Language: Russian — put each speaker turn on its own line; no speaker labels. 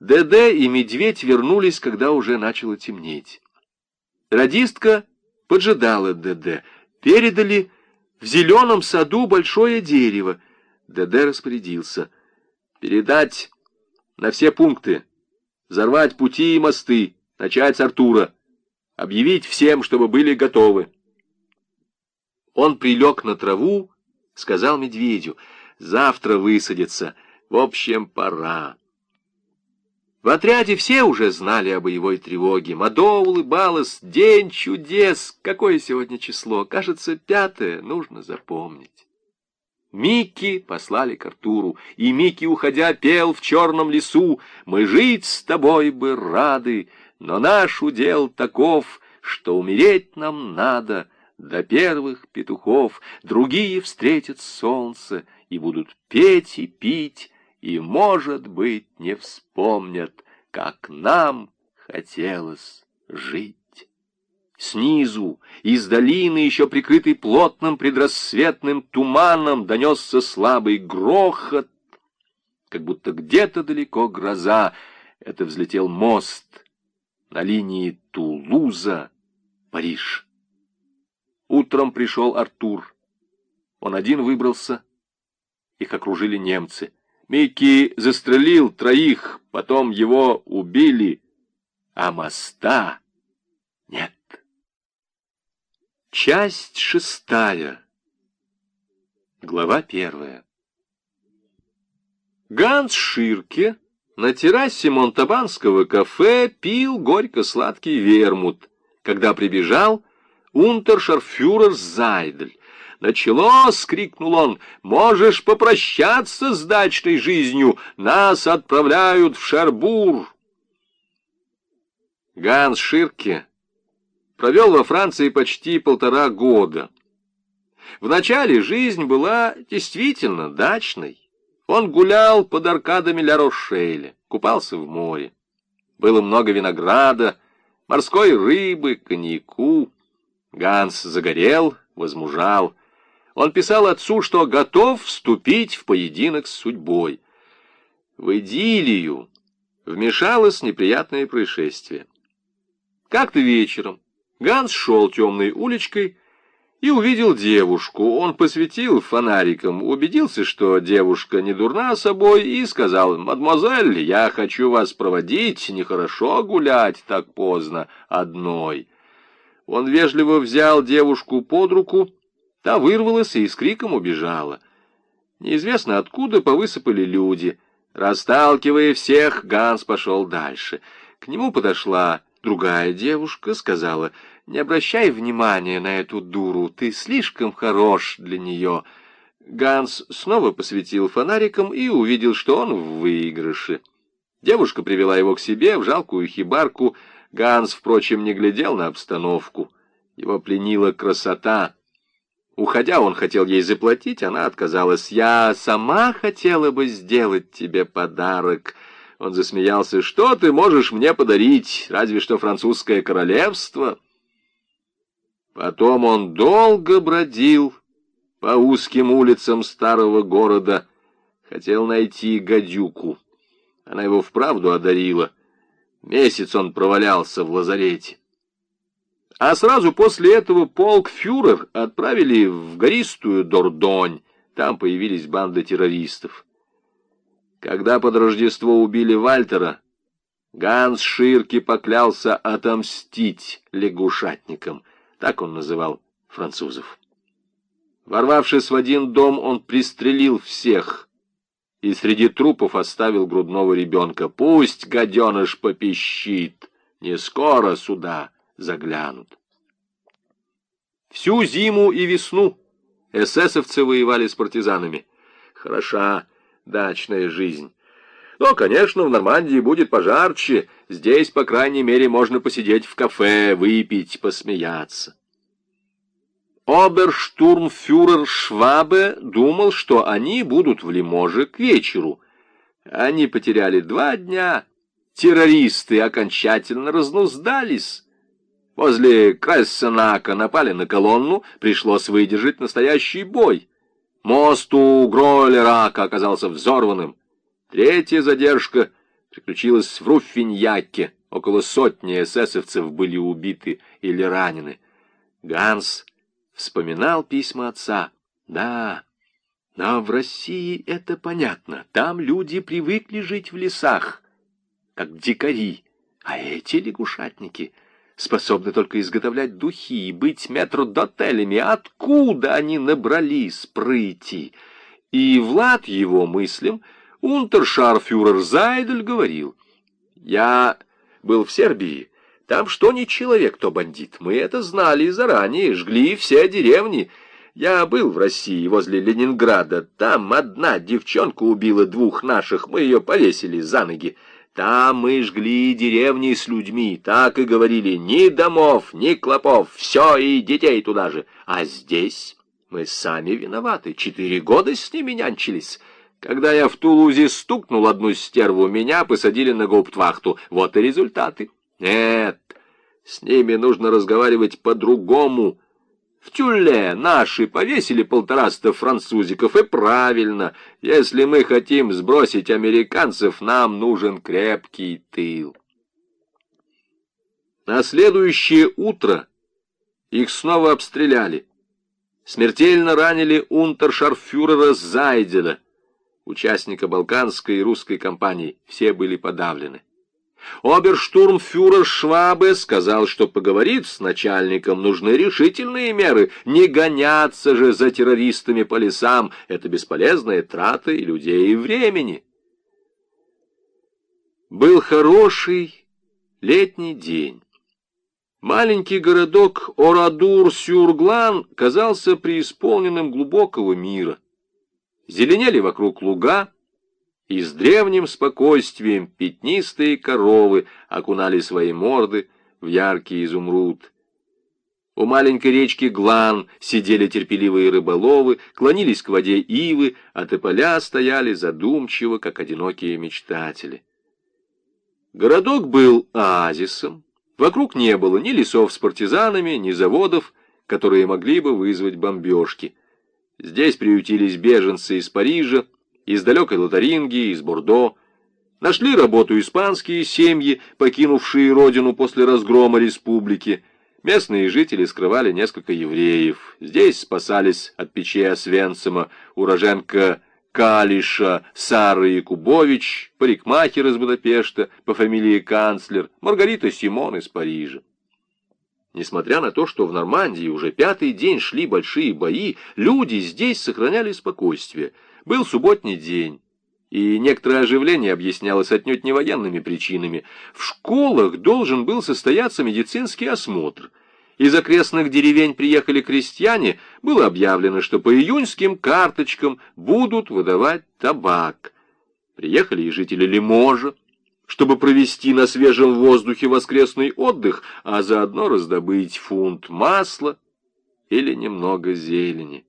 ДД и Медведь вернулись, когда уже начало темнеть. Радистка поджидала ДД. Передали в зеленом саду большое дерево. ДД распорядился. Передать на все пункты. Взорвать пути и мосты. Начать с Артура. Объявить всем, чтобы были готовы. Он прилег на траву, сказал медведю. Завтра высадятся. В общем, пора. В отряде все уже знали о боевой тревоге. Мадо улыбалась. День чудес! Какое сегодня число? Кажется, пятое. Нужно запомнить. Микки послали к Артуру, и Микки, уходя, пел в черном лесу. «Мы жить с тобой бы рады, но наш удел таков, что умереть нам надо до первых петухов. Другие встретят солнце и будут петь и пить, и, может быть, не вспомнят, как нам хотелось жить. Снизу, из долины, еще прикрытой плотным предрассветным туманом, донесся слабый грохот, как будто где-то далеко гроза. Это взлетел мост на линии Тулуза-Париж. Утром пришел Артур. Он один выбрался. Их окружили немцы. Микки застрелил троих, потом его убили, а моста нет. Часть шестая. Глава первая. Ганс Ширке на террасе Монтабанского кафе пил горько-сладкий вермут, когда прибежал унтершарфюрер Зайдель. «Началось!» — крикнул он. «Можешь попрощаться с дачной жизнью! Нас отправляют в Шарбур!» Ганс Ширке провел во Франции почти полтора года. Вначале жизнь была действительно дачной. Он гулял под аркадами Ля-Рошеля, купался в море. Было много винограда, морской рыбы, коньяку. Ганс загорел, возмужал. Он писал отцу, что готов вступить в поединок с судьбой. В идиллию вмешалось неприятное происшествие. Как-то вечером Ганс шел темной уличкой и увидел девушку. Он посветил фонариком, убедился, что девушка не дурна собой, и сказал, «Мадемуазель, я хочу вас проводить, нехорошо гулять так поздно одной». Он вежливо взял девушку под руку Та вырвалась и с криком убежала. Неизвестно откуда повысыпали люди. Расталкивая всех, Ганс пошел дальше. К нему подошла другая девушка, сказала, «Не обращай внимания на эту дуру, ты слишком хорош для нее». Ганс снова посветил фонариком и увидел, что он в выигрыше. Девушка привела его к себе в жалкую хибарку. Ганс, впрочем, не глядел на обстановку. Его пленила красота, Уходя, он хотел ей заплатить, она отказалась. «Я сама хотела бы сделать тебе подарок». Он засмеялся. «Что ты можешь мне подарить? Разве что французское королевство?» Потом он долго бродил по узким улицам старого города. Хотел найти гадюку. Она его вправду одарила. Месяц он провалялся в лазарете. А сразу после этого полк фюрер отправили в гористую Дордонь. Там появились банды террористов. Когда под Рождество убили Вальтера, Ганс Ширки поклялся отомстить лягушатникам. Так он называл французов. Ворвавшись в один дом, он пристрелил всех и среди трупов оставил грудного ребенка. Пусть гаденыш попищит, не скоро сюда заглянут. Всю зиму и весну эсэсовцы воевали с партизанами. Хороша дачная жизнь. Но, конечно, в Нормандии будет пожарче. Здесь, по крайней мере, можно посидеть в кафе, выпить, посмеяться. Оберштурмфюрер Швабе думал, что они будут в Лиможе к вечеру. Они потеряли два дня. Террористы окончательно разнуздались. Возле Крессенака напали на колонну, пришлось выдержать настоящий бой. Мост у Гройлерака оказался взорванным. Третья задержка приключилось в Руффиньяке. Около сотни эсэсовцев были убиты или ранены. Ганс вспоминал письма отца. Да, но в России это понятно. Там люди привыкли жить в лесах, как дикари. А эти лягушатники способны только изготовлять духи и быть метродотелями. Откуда они набрались прыти? И Влад его мыслям унтершарфюрер Зайдель говорил, «Я был в Сербии, там что не человек, то бандит. Мы это знали заранее, жгли все деревни». Я был в России, возле Ленинграда. Там одна девчонка убила двух наших, мы ее повесили за ноги. Там мы жгли деревни с людьми, так и говорили, ни домов, ни клопов, все и детей туда же. А здесь мы сами виноваты, четыре года с ними нянчились. Когда я в Тулузе стукнул одну стерву, меня посадили на гауптвахту. Вот и результаты. Нет, с ними нужно разговаривать по-другому. В Тюле наши повесили полтораста французиков, и правильно. Если мы хотим сбросить американцев, нам нужен крепкий тыл. На следующее утро их снова обстреляли. Смертельно ранили унтершарфюрера Зайдена, участника балканской и русской кампании. Все были подавлены. Оберштурмфюрер Швабе сказал, что поговорит с начальником, нужны решительные меры, не гоняться же за террористами по лесам, это бесполезная трата людей, и времени. Был хороший летний день. Маленький городок Орадур-Сюрглан казался преисполненным глубокого мира. Зеленели вокруг луга, и с древним спокойствием пятнистые коровы окунали свои морды в яркий изумруд. У маленькой речки Глан сидели терпеливые рыболовы, клонились к воде ивы, а тополя стояли задумчиво, как одинокие мечтатели. Городок был оазисом. Вокруг не было ни лесов с партизанами, ни заводов, которые могли бы вызвать бомбежки. Здесь приютились беженцы из Парижа, из далекой Лотаринги, из Бордо. Нашли работу испанские семьи, покинувшие родину после разгрома республики. Местные жители скрывали несколько евреев. Здесь спасались от печей Освенцима уроженка Калиша, Сара Якубович, парикмахер из Будапешта по фамилии Канцлер, Маргарита Симон из Парижа. Несмотря на то, что в Нормандии уже пятый день шли большие бои, люди здесь сохраняли спокойствие – был субботний день, и некоторое оживление объяснялось отнюдь не военными причинами. В школах должен был состояться медицинский осмотр. Из окрестных деревень приехали крестьяне, было объявлено, что по июньским карточкам будут выдавать табак. Приехали и жители Лиможа, чтобы провести на свежем воздухе воскресный отдых, а заодно раздобыть фунт масла или немного зелени.